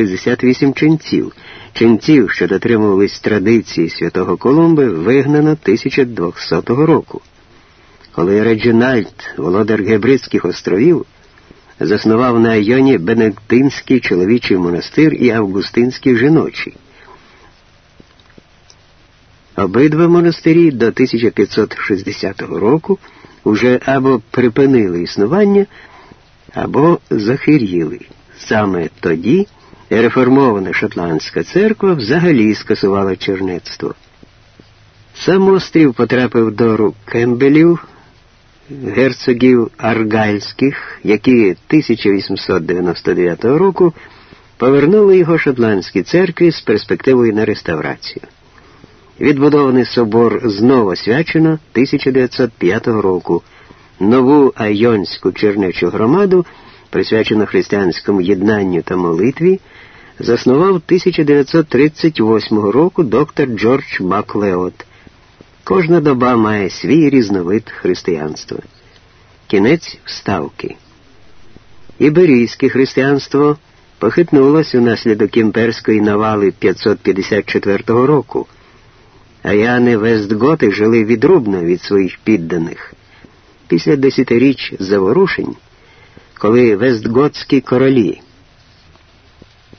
68 ченців. Ченців, що дотримувались традиції святого Колумби, вигнано 1200 року. Коли Реджинальд, володар Гебридських островів, заснував на Айоні Бенедиктинський чоловічий монастир і Августинський жіночий. Обидва монастирі до 1560 року уже або припинили існування, або захиріли. Саме тоді реформована шотландська церква взагалі скасувала чернецтво. Сам острів потрапив до рук Кембелів, герцогів Аргальських, які 1899 року повернули його шотландській церкві з перспективою на реставрацію. Відбудований собор знову свячено 1905 року. Нову Айонську чернечу громаду, присвячену християнському єднанню та молитві, заснував 1938 року доктор Джордж Маклеот. Кожна доба має свій різновид християнства. Кінець вставки. Іберійське християнство похитнулось унаслідок імперської навали 554 року. Аяни Вестготи жили відрубно від своїх підданих. Після десятиріч заворушень, коли Вестготські королі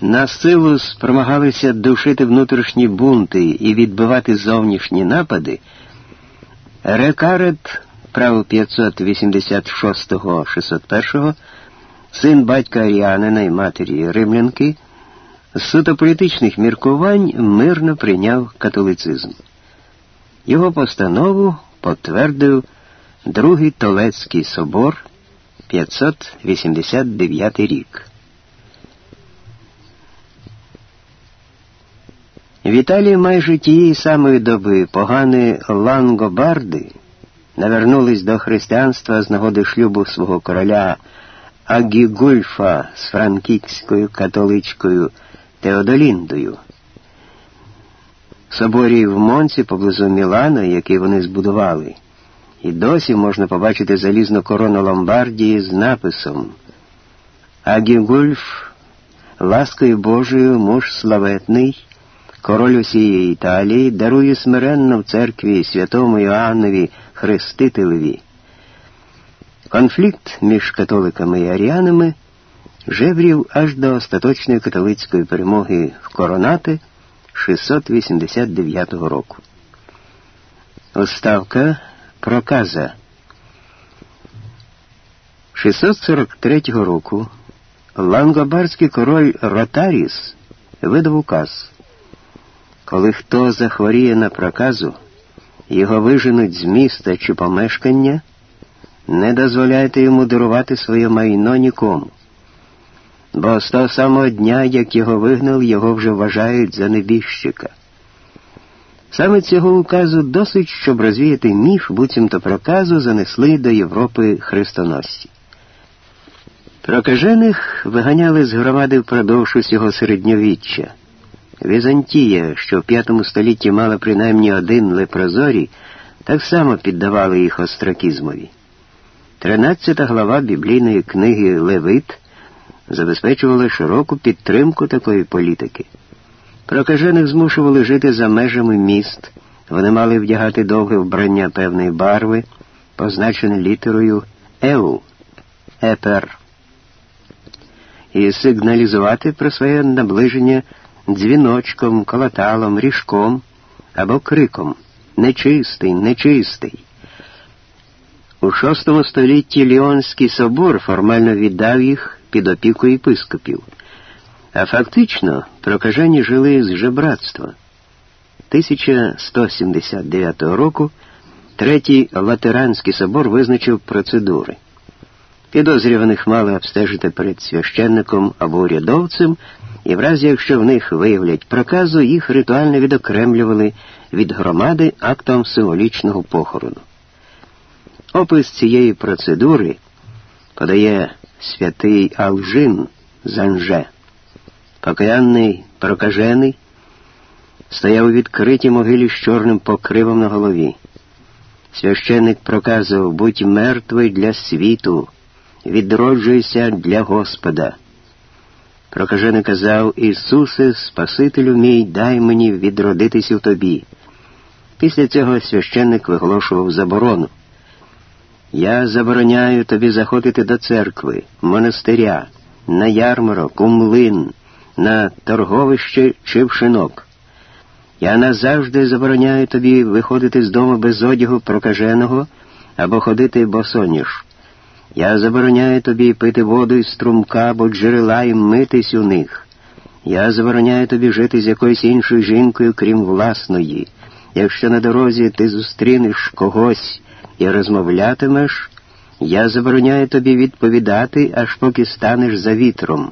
на силу спромагалися душити внутрішні бунти і відбивати зовнішні напади, Рекарет, право 586-601, син батька Аріанина і матері Римлянки, з суто політичних міркувань мирно прийняв католицизм. Його постанову потвердив Другий Толецький собор 589 рік. В Італії майже тієї самої доби погани лангобарди навернулись до християнства з нагоди шлюбу свого короля Агігульфа з франківською католичкою Теодоліндою. Соборі в Монці поблизу Мілана, який вони збудували, і досі можна побачити залізну корону Ломбардії з написом Агігульф, ласкою Божою муж славетний. Король усієї Італії дарує смиренно в церкві святому Іоаннові Хрестителеві. Конфлікт між католиками і аріанами жеврів аж до остаточної католицької перемоги в коронати 689 року. Оставка проказа 643 року лангобардський король Ротаріс видав указ. Коли хто захворіє на проказу, його виженуть з міста чи помешкання, не дозволяйте йому дарувати своє майно нікому. Бо з того самого дня, як його вигнав, його вже вважають за небіжчика. Саме цього указу досить, щоб розвіяти міф, буцімто проказу занесли до Європи хрестоносці. Прокажених виганяли з громади впродовж усього середньовіччя. Візантія, що в п'ятому столітті мала принаймні один лепрозорій, так само піддавала їх остракізмові. Тринадцята глава біблійної книги Левит забезпечувала широку підтримку такої політики. Прокажених змушували жити за межами міст, вони мали вдягати довге вбрання певної барви, позначене літерою Еу, Епер, і сигналізувати про своє наближення дзвіночком, колоталом, ріжком або криком Нечистий, нечистий. У VI столітті Ліонський собор формально віддав їх під опіку єпископів, а фактично прокажені жили з жебратства. 1179 року Третій Латеранський собор визначив процедури. Підозрюваних мали обстежити перед священником або урядовцем і в разі, якщо в них виявлять проказу, їх ритуально відокремлювали від громади актом символічного похорону. Опис цієї процедури подає святий Алжин Занже. Покаянний прокажений стояв у відкритій могилі з чорним покривом на голові. Священник проказував будь мертвий для світу, відроджуйся для Господа. Прокажений казав Ісусе, Спасителю мій, дай мені відродитись у тобі. Після цього священник виголошував заборону. Я забороняю тобі заходити до церкви, монастиря, на ярмарок, у млин, на торговище чи в шинок. Я назавжди забороняю тобі виходити з дому без одягу прокаженого або ходити босоніж. Я забороняю тобі пити воду із струмка або джерела і митись у них. Я забороняю тобі жити з якоюсь іншою жінкою, крім власної. Якщо на дорозі ти зустрінеш когось і розмовлятимеш, я забороняю тобі відповідати, аж поки станеш за вітром.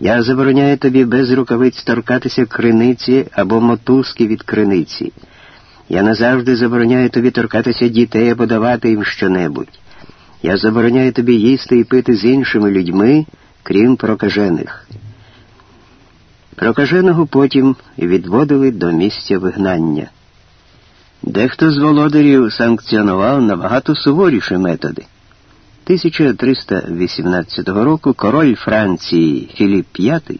Я забороняю тобі без рукавиць торкатися криниці або мотузки від криниці. Я назавжди забороняю тобі торкатися дітей або давати їм щонебудь. Я забороняю тобі їсти і пити з іншими людьми, крім прокажених. Прокаженого потім відводили до місця вигнання. Дехто з володарів санкціонував набагато суворіші методи. 1318 року король Франції Філіп V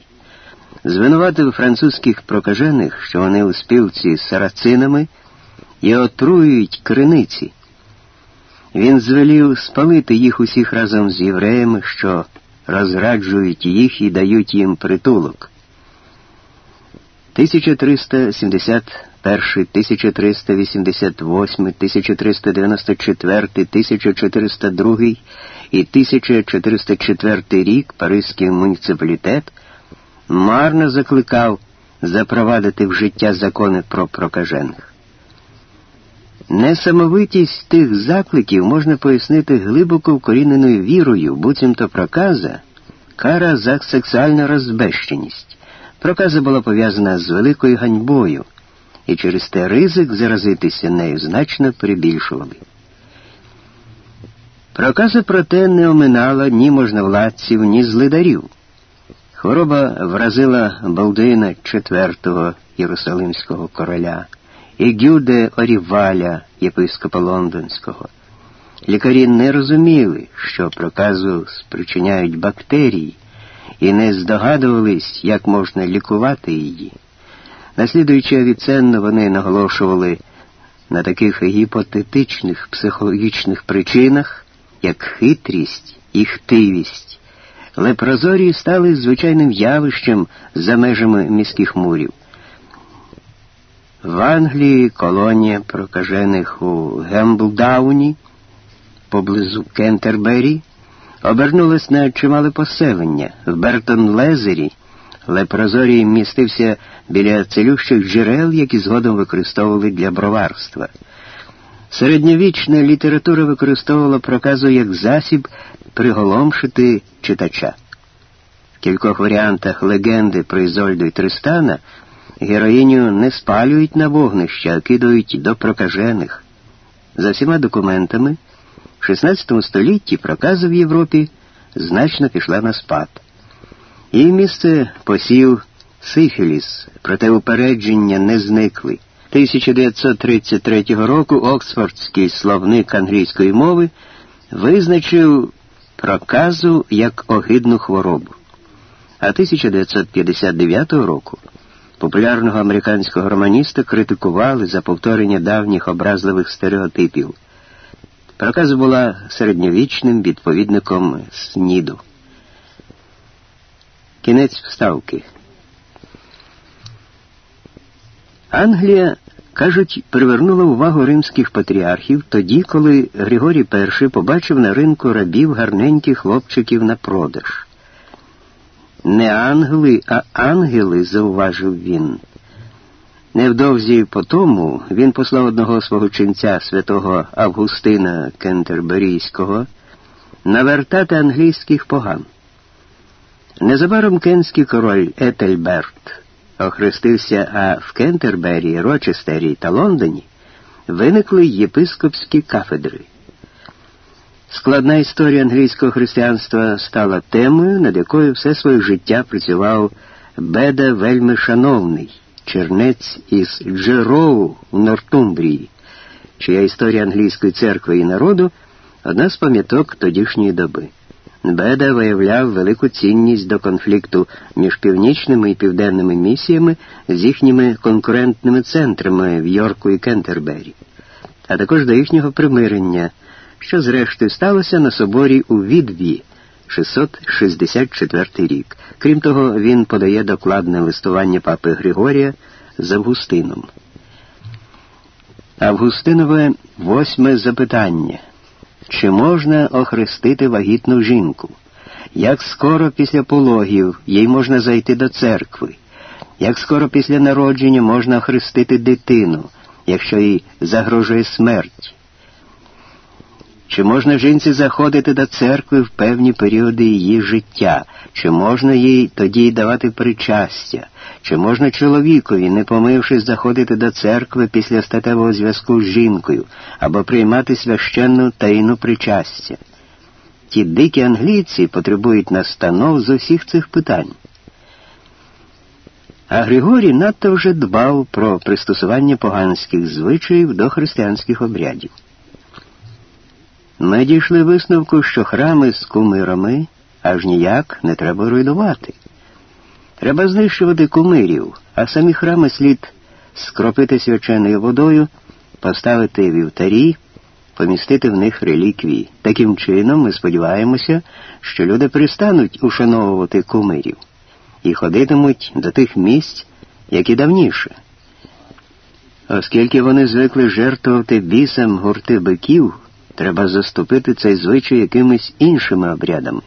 звинуватив французьких прокажених, що вони у спілці з сарацинами і отруюють криниці. Він звелів спалити їх усіх разом з євреями, що розраджують їх і дають їм притулок. 1371, 1388, 1394, 1402 і 1404 рік Паризький муніципалітет марно закликав запровадити в життя закони про прокажених. Несамовитість тих закликів можна пояснити глибоко вкоріненою вірою, буцімто проказа, кара за сексуальну розбещеність. Проказа була пов'язана з великою ганьбою, і через те ризик заразитися нею значно прибільшували. Проказа, проте, не оминала ні можновладців, ні злидарів. Хвороба вразила Балдуїна IV Єрусалимського короля і Гюде Оріваля, єпископа Лондонського. Лікарі не розуміли, що проказу спричиняють бактерії, і не здогадувались, як можна лікувати її. Наслідуючи Авіценну, вони наголошували на таких гіпотетичних психологічних причинах, як хитрість і хтивість. Лепрозорії стали звичайним явищем за межами міських мурів. В Англії колонія прокажених у Гемблдауні поблизу Кентербері обернулась на чимале поселення. В Бертон-Лезері лепрозорій містився біля целющих джерел, які згодом використовували для броварства. Середньовічна література використовувала проказу як засіб приголомшити читача. В кількох варіантах легенди про Ізольду і Тристана героїню не спалюють на вогнище, а кидають до прокажених. За всіма документами, в XVI столітті проказа в Європі значно пішла на спад. Її місце посів Сифіліс, проте упередження не зникли. 1933 року Оксфордський словник англійської мови визначив проказу як огидну хворобу. А 1959 року популярного американського романіста критикували за повторення давніх образливих стереотипів. Проказ була середньовічним відповідником СНІДу. Кінець вставки. Англія, кажуть, привернула увагу римських патріархів тоді, коли Григорій І побачив на ринку рабів гарненьких хлопчиків на продаж. Не ангели, а ангели, зауважив він. Невдовзі по тому він послав одного свого ченця святого Августина Кентерберійського навертати англійських поган. Незабаром кенський король Етельберт охрестився, а в Кентербері, Рочестері та Лондоні виникли єпископські кафедри. Складна історія англійського християнства стала темою, над якою все своє життя працював Беда вельми шановний, чернець із Джероу в Нортумбрії, чия історія англійської церкви і народу одна з пам'яток тодішньої доби. Беда виявляв велику цінність до конфлікту між північними і південними місіями з їхніми конкурентними центрами в Йорку і Кентербері, а також до їхнього примирення, що зрештою сталося на соборі у Відві 664 рік. Крім того, він подає докладне листування папи Григорія з Августином. Августинове восьме запитання. Чи можна охрестити вагітну жінку? Як скоро після пологів їй можна зайти до церкви? Як скоро після народження можна охрестити дитину, якщо їй загрожує смерть? Чи можна жінці заходити до церкви в певні періоди її життя? Чи можна їй тоді давати причастя? Чи можна чоловікові, не помившись, заходити до церкви після статевого зв'язку з жінкою або приймати священну таїну причастя? Ті дикі англійці потребують настанов з усіх цих питань. А Григорій надто вже дбав про пристосування поганських звичаїв до християнських обрядів. Ми дійшли висновку, що храми з кумирами аж ніяк не треба руйнувати. Треба знищувати кумирів, а самі храми слід скропити свяченою водою, поставити вівтарі, помістити в них реліквії. Таким чином, ми сподіваємося, що люди перестануть ушановувати кумирів і ходитимуть до тих місць, як і давніше. Оскільки вони звикли жертвувати бісам гурти биків, треба заступити цей звичай якимись іншими обрядами.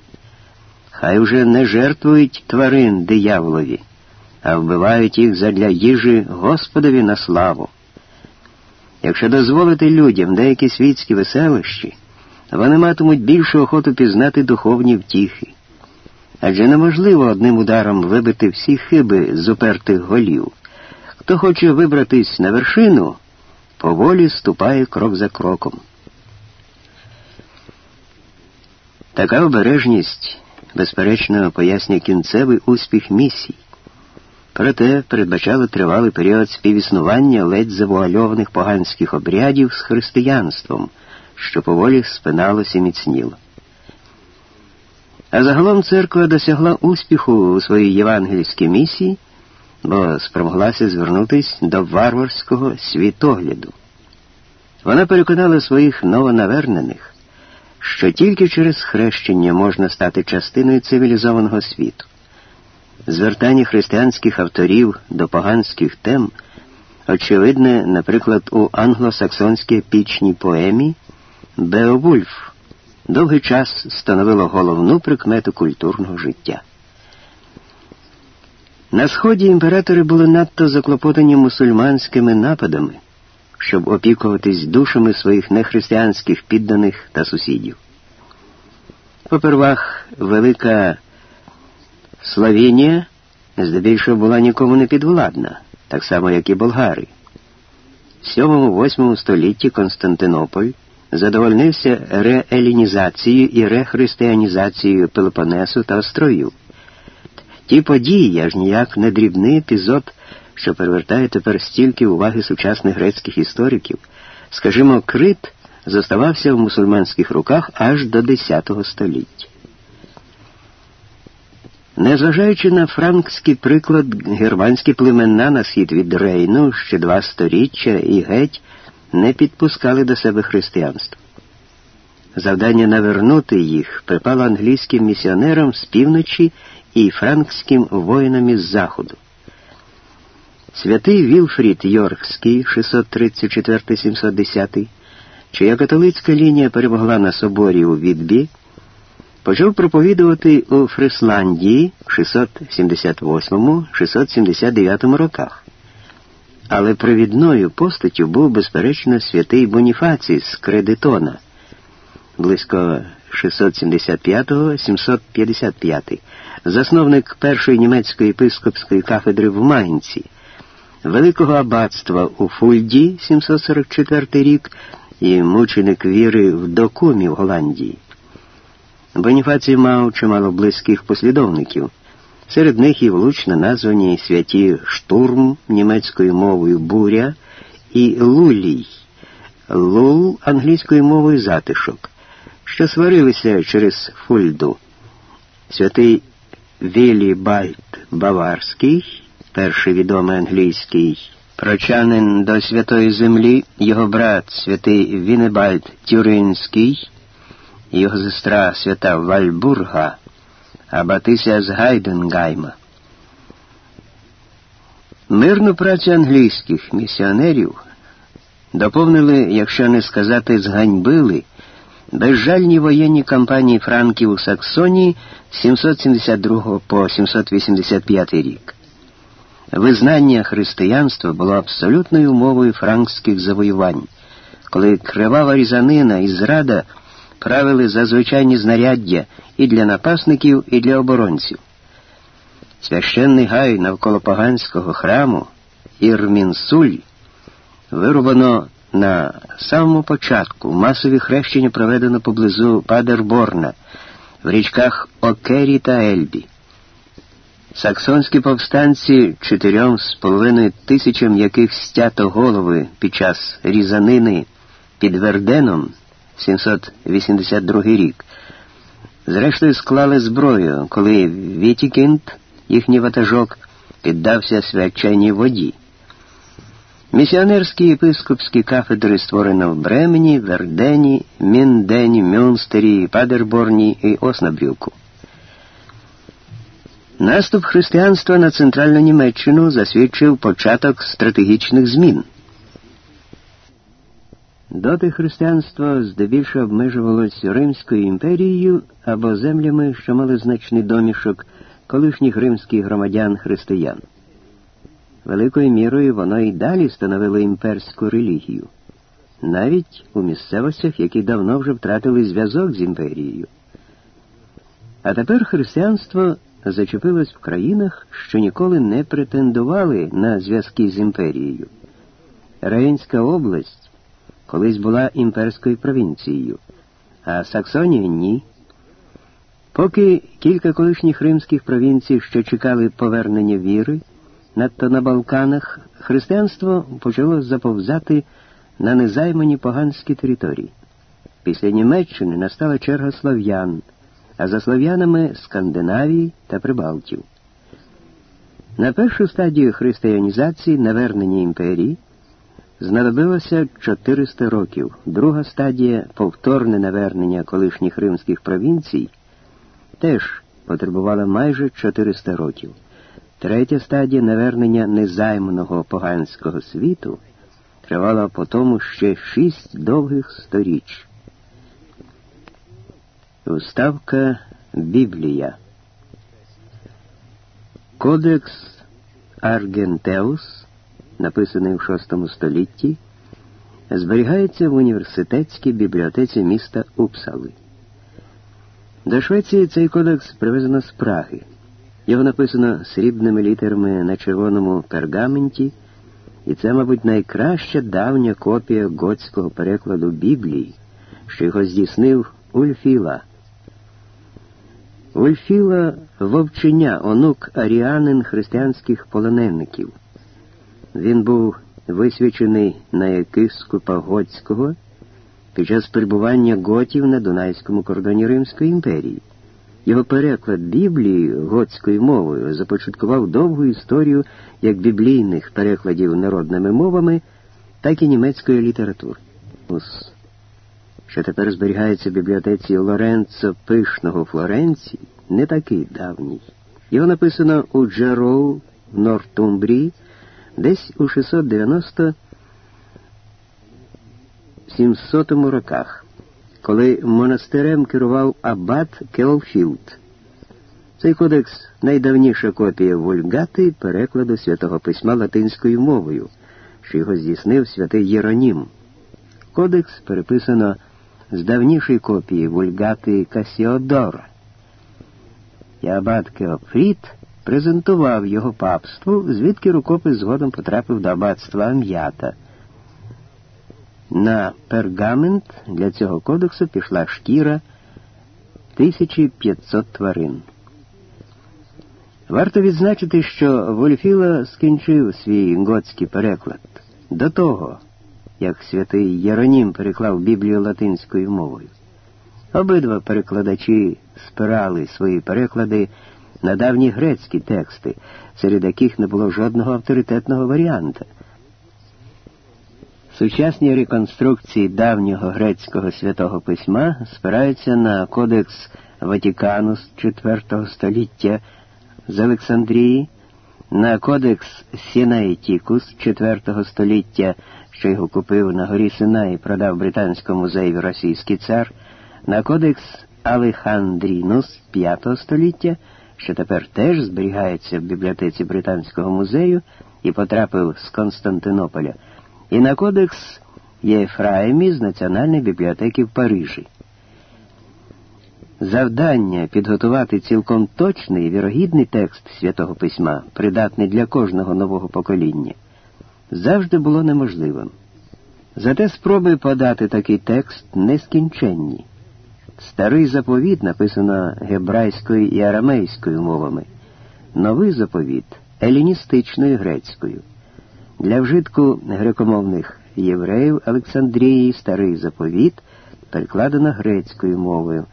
Хай уже не жертвують тварин дияволові, а вбивають їх задля їжі Господові на славу. Якщо дозволити людям деякі світські веселощі, вони матимуть більшу охоту пізнати духовні втіхи. Адже неможливо одним ударом вибити всі хиби з упертих голів. Хто хоче вибратись на вершину, поволі ступає крок за кроком. Така обережність безперечно, пояснює кінцевий успіх місій. Проте передбачали тривалий період співіснування ледь завуальованих поганських обрядів з християнством, що поволі спиналося і міцніло. А загалом церква досягла успіху у своїй євангельській місії, бо спромоглася звернутися до варварського світогляду. Вона переконала своїх новонавернених, що тільки через хрещення можна стати частиною цивілізованого світу. Звертання християнських авторів до поганських тем очевидне, наприклад, у англосаксонській епічній поемі Беовульф довгий час становило головну прикмету культурного життя. На сході імператори були надто заклопотані мусульманськими нападами щоб опікуватись душами своїх нехристиянських підданих та сусідів. Попервах велика Словенія здебільшого була нікому не підвладна, так само, як і болгари. В 7-8 столітті Константинополь задовольнився реелінізацією і рехристиянізацією Пелопонесу та островів. Ті події, аж ніяк не дрібний епізод що перевертає тепер стільки уваги сучасних грецьких істориків, скажімо, Крит зоставався в мусульманських руках аж до X століття. Незважаючи на франкський приклад, германські племена на схід від Рейну ще два сторіччя і геть не підпускали до себе християнство. Завдання навернути їх припало англійським місіонерам з півночі і франкським воїнам із заходу. Святий Вілфрід Йоркський, 634-710, чия католицька лінія перемогла на соборі у Відбі, почав проповідувати у Фрисландії в 678-679 роках. Але провідною постаттю був, безперечно, святий Боніфацій з Кредитона, близько 675-755, засновник першої німецької єпископської кафедри в Майнці. Великого аббатства у Фульді 744 рік і мученик віри в Докумі в Голландії. Боніфацій мав чимало близьких послідовників. Серед них і влучно названі святі штурм німецькою мовою буря і лулій, лул англійською мовою затишок, що сварилися через фульду. святий Вілібальд Баварський, перший відомий англійський прочанин до Святої Землі, його брат святий Вінебальд Тюринський, його сестра свята Вальбурга, а Батися з Гайденгайма. Мирну працю англійських місіонерів доповнили, якщо не сказати, зганьбили безжальні воєнні кампанії франків у Саксонії з 772 по 785 рік. Визнання християнства було абсолютною умовою франкських завоювань, коли кривава різанина і зрада правили зазвичайні знаряддя і для напасників, і для оборонців. Священний гай навколо поганського храму Ірмінсуль вирубано на самому початку масові хрещення проведено поблизу Падерборна в річках Окері та Ельбі. Саксонські повстанці чотирьом з половиною тисячам яких стято голови під час різанини під Верденом 782 рік, зрештою склали зброю, коли Вітікінд, їхній ватажок, піддався свяченій воді. Місіонерські єпископські кафедри створено в Бремені, Вердені, Міндені, Мюнстері, Падерборні і Оснабрюку. Наступ християнства на центральну Німеччину засвідчив початок стратегічних змін. Доти християнство здебільшого обмежувалось Римською імперією або землями, що мали значний домішок колишніх римських громадян християн. Великою мірою воно і далі становило імперську релігію, навіть у місцевостях, які давно вже втратили зв'язок з імперією. А тепер християнство зачепилось в країнах, що ніколи не претендували на зв'язки з імперією. Рейнська область колись була імперською провінцією, а Саксонія ні. Поки кілька колишніх римських провінцій ще чекали повернення віри, надто на Балканах християнство почало заповзати на незаймані поганські території. Після Німеччини настала черга слов'ян а за слов'янами Скандинавії та Прибалтів. На першу стадію християнізації навернення імперії знадобилося 400 років, друга стадія повторне навернення колишніх римських провінцій теж потребувала майже 400 років. Третя стадія навернення незайманого поганського світу тривала по тому ще шість довгих сторіч. Вставка Біблія. Кодекс Аргентеус, написаний в VI столітті, зберігається в університетській бібліотеці міста Упсали. До Швеції цей кодекс привезено з Праги. Його написано срібними літерами на червоному пергаменті, і це, мабуть, найкраща давня копія готського перекладу Біблії, що його здійснив Ульфіла. Вольфіла вовченя, онук аріанин християнських полоненників. Він був висвячений на єпископа Готського під час перебування готів на Дунайському кордоні Римської імперії. Його переклад Біблії готською мовою започаткував довгу історію як біблійних перекладів народними мовами, так і німецької літератури що тепер зберігається в бібліотеці Лоренцо Пишного Флоренції, не такий давній. Його написано у Джероу в Нортумбрії десь у 690 700 роках, коли монастирем керував аббат Кеолфрід. Цей кодекс найдавніша копія вульгати перекладу святого письма латинською мовою, що його здійснив святий Єронім. Кодекс переписано з давнішої копії вульгати Касіодора. І абат Кеофріт презентував його папству, звідки рукопис згодом потрапив до аббатства Ам'ята. На пергамент для цього кодексу пішла шкіра 1500 тварин. Варто відзначити, що Вольфіла скінчив свій готський переклад. До того як святий Єронім переклав Біблію латинською мовою. Обидва перекладачі спирали свої переклади на давні грецькі тексти, серед яких не було жодного авторитетного варіанта. Сучасні реконструкції давнього грецького святого письма спираються на кодекс Ватікану з IV століття з Олександрії, на кодекс Сінаїтікус IV століття, що його купив на горі Сина і продав Британському музею російський цар, на кодекс Алехандрінус V століття, що тепер теж зберігається в бібліотеці Британського музею і потрапив з Константинополя і на кодекс Єфраїмі з Національної бібліотеки в Парижі. Завдання підготувати цілком точний і вірогідний текст святого письма, придатний для кожного нового покоління, завжди було неможливим. Зате спроби подати такий текст нескінченні. Старий заповіт написано гебрайською і арамейською мовами, новий заповіт еліністичною грецькою. Для вжитку грекомовних євреїв Олександрії старий заповіт перекладено грецькою мовою.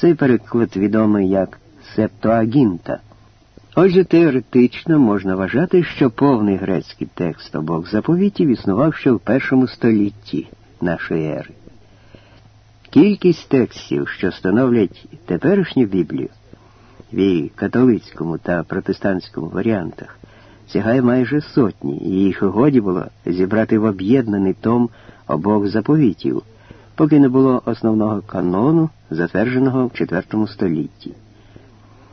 Цей переклад відомий як Септуагінта. Отже, теоретично можна вважати, що повний грецький текст обох заповітів існував ще в першому столітті нашої ери. Кількість текстів, що становлять теперішню Біблію в її католицькому та протестантському варіантах, сягає майже сотні, і їх годі було зібрати в об'єднаний том обох заповітів, поки не було основного канону, затвердженого в IV столітті.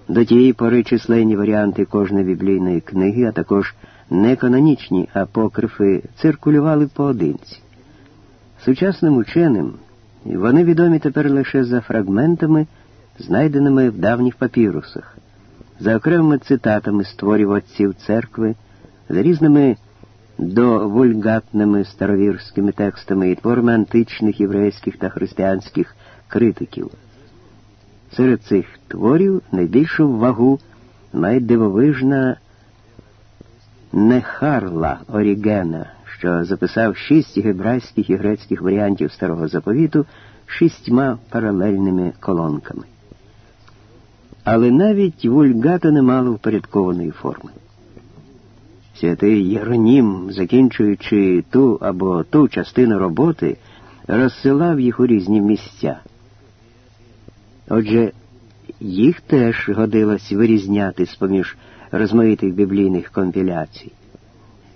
До тієї пори численні варіанти кожної біблійної книги, а також неканонічні апокрифи циркулювали поодинці. Сучасним ученим вони відомі тепер лише за фрагментами, знайденими в давніх папірусах за окремими цитатами створів отців церкви, за різними довульгатними старовірськими текстами і творами античних єврейських та християнських критиків. Серед цих творів найбільшу вагу має дивовижна Нехарла Орігена, що записав шість гебрайських і грецьких варіантів старого заповіту шістьма паралельними колонками але навіть вульгата не мало впорядкованої форми. Святий Єронім, закінчуючи ту або ту частину роботи, розсилав їх у різні місця. Отже, їх теж годилось вирізняти з поміж розмаїтих біблійних компіляцій,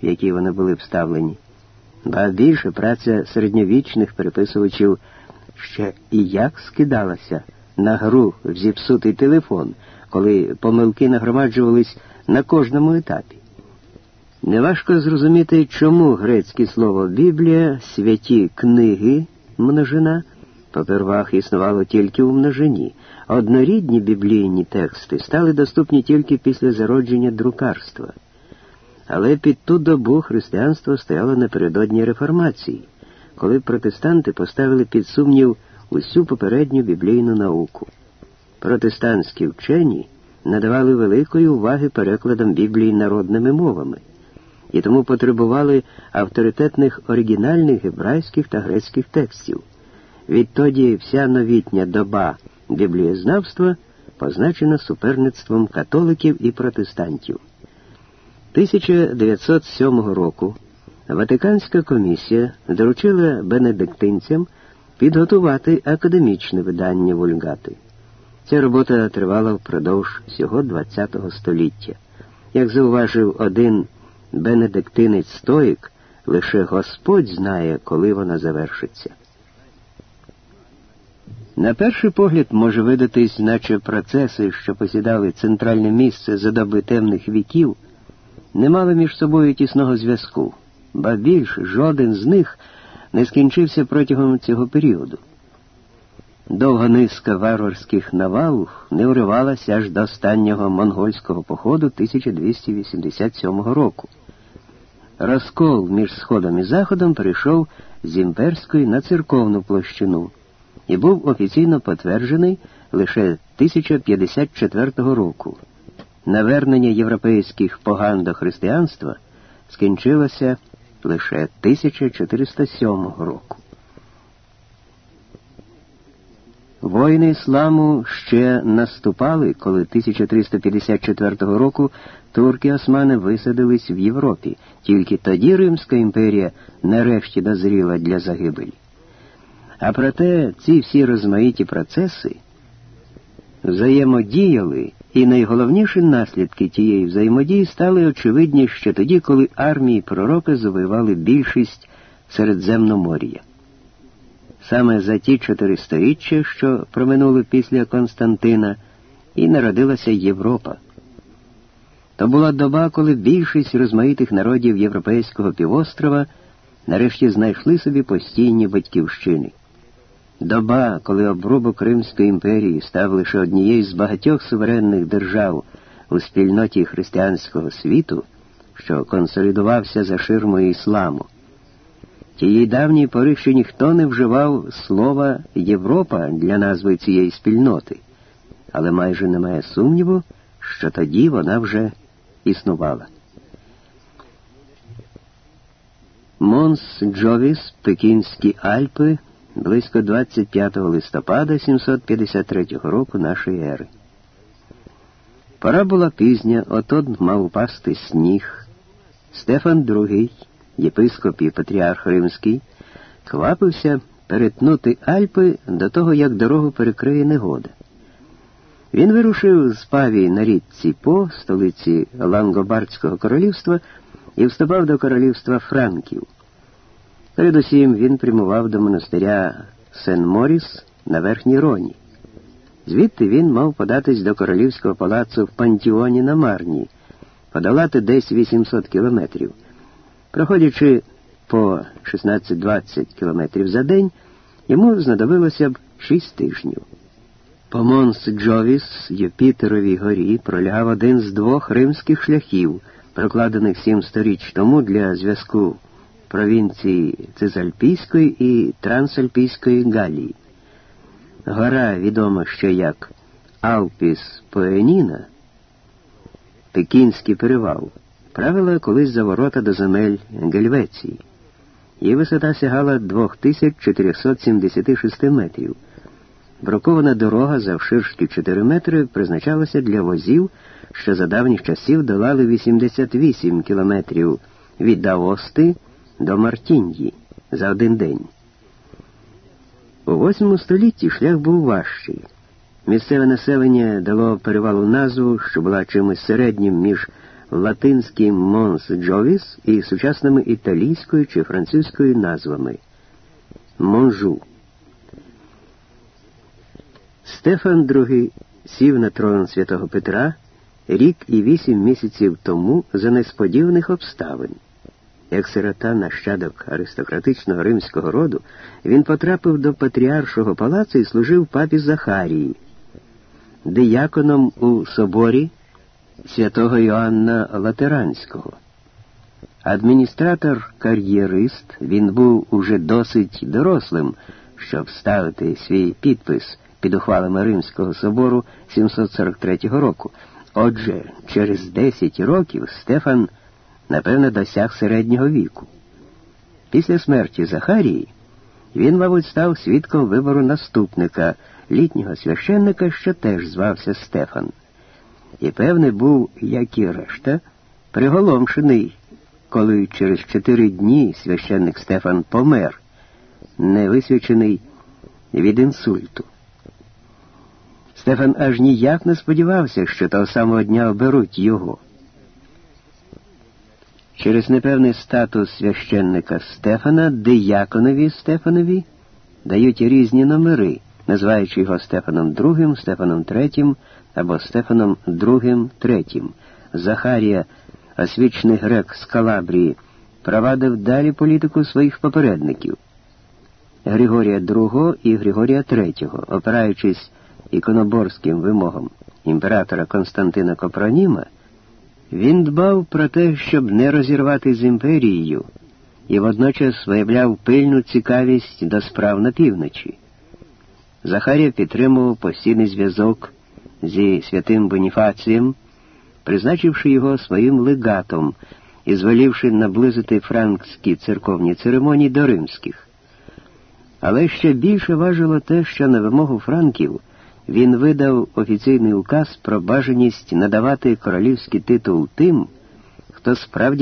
в які вони були вставлені, ба більше праця середньовічних переписувачів ще і як скидалася на гру в зіпсутий телефон, коли помилки нагромаджувались на кожному етапі. Неважко зрозуміти, чому грецьке слово Біблія, святі книги, множина, попервах існувало тільки у множині. Однорідні біблійні тексти стали доступні тільки після зародження друкарства. Але під ту добу християнство стояло напередодні реформації, коли протестанти поставили під сумнів усю попередню біблійну науку. Протестантські вчені надавали великої уваги перекладам Біблії народними мовами і тому потребували авторитетних оригінальних гебрайських та грецьких текстів. Відтоді вся новітня доба біблієзнавства позначена суперництвом католиків і протестантів. 1907 року Ватиканська комісія доручила бенедиктинцям підготувати академічне видання вульгати. Ця робота тривала впродовж всього ХХ століття. Як зауважив один бенедиктинець стоїк, лише Господь знає, коли вона завершиться. На перший погляд може видатись, наче процеси, що посідали центральне місце за доби темних віків, не мали між собою тісного зв'язку, ба більш жоден з них не скінчився протягом цього періоду. Довга низка варварських навал не вривалася аж до останнього монгольського походу 1287 року. Розкол між Сходом і Заходом перейшов з імперської на церковну площину і був офіційно потверджений лише 1054 року. Навернення європейських поган до християнства скінчилося лише 1407 року. Воїни ісламу ще наступали, коли 1354 року турки османи висадились в Європі. Тільки тоді Римська імперія нарешті дозріла для загибелі. А проте ці всі розмаїті процеси взаємодіяли, і найголовніші наслідки тієї взаємодії стали очевидні ще тоді, коли армії пророка завоювали більшість Середземномор'я. Саме за ті чотири сторіччя, що проминули після Константина, і народилася Європа. То була доба, коли більшість розмаїтих народів Європейського півострова нарешті знайшли собі постійні батьківщини. Доба, коли обрубок Римської імперії став лише однією з багатьох суверенних держав у спільноті християнського світу, що консолідувався за ширмою ісламу. Тієї давньої пори ще ніхто не вживав слова Європа для назви цієї спільноти, але майже немає сумніву, що тоді вона вже існувала. Монс Джовіс, Пекінські Альпи, близько 25 листопада 753 року нашої ери. Пора була пізня, отот мав упасти сніг. Стефан II єпископ і патріарх Римський, квапився перетнути Альпи до того, як дорогу перекриє негода. Він вирушив з Павії на річці По, столиці Лангобардського королівства, і вступав до королівства Франків. Передусім він прямував до монастиря Сен-Моріс на Верхній Роні. Звідти він мав податись до королівського палацу в Пантіоні на Марні, подолати десь 800 кілометрів. Проходячи по 16-20 кілометрів за день, йому знадобилося б 6 тижнів. По Монс Джовіс Юпітеровій горі пролягав один з двох римських шляхів, прокладених сім сторіч тому для зв'язку провінції Цизальпійської і Трансальпійської Галії. Гора відома ще як Алпіс Поеніна, Пекінський перевал правила колись за ворота до земель Гельвеції. Її висота сягала 2476 метрів. Брокована дорога завширшки 4 метри призначалася для возів, що за давніх часів долали 88 кілометрів від Даости до Мартіньї за один день. У восьмому столітті шлях був важчий. Місцеве населення дало перевалу назву, що була чимось середнім між латинським Монс Джовіс і сучасними італійською чи французькою назвами Монжу. Стефан II сів на трон святого Петра рік і вісім місяців тому за несподіваних обставин. Як сирота нащадок аристократичного римського роду, він потрапив до патріаршого палацу і служив папі Захарії, дияконом у соборі святого Йоанна Латеранського. Адміністратор кар'єрист, він був уже досить дорослим, щоб ставити свій підпис під ухвалами Римського собору 743 року. Отже, через 10 років Стефан, напевно, досяг середнього віку. Після смерті Захарії він, мабуть, став свідком вибору наступника, літнього священника, що теж звався Стефан і, певне, був, як і решта, приголомшений, коли через чотири дні священник Стефан помер, не висвячений від інсульту. Стефан аж ніяк не сподівався, що того самого дня оберуть його. Через непевний статус священника Стефана дияконові Стефанові дають різні номери, називаючи його Стефаном II, Стефаном III, або Стефаном II III. Захарія, освічений грек з Калабрії, провадив далі політику своїх попередників Григорія II і Григорія III, опираючись іконоборським вимогам імператора Константина Копроніма, він дбав про те, щоб не розірвати з імперією, і водночас виявляв пильну цікавість до справ на півночі. Захарія підтримував постійний зв'язок зі святим Боніфацієм, призначивши його своїм легатом і звелівши наблизити франкські церковні церемонії до римських. Але ще більше важило те, що на вимогу франків він видав офіційний указ про бажаність надавати королівський титул тим, хто справді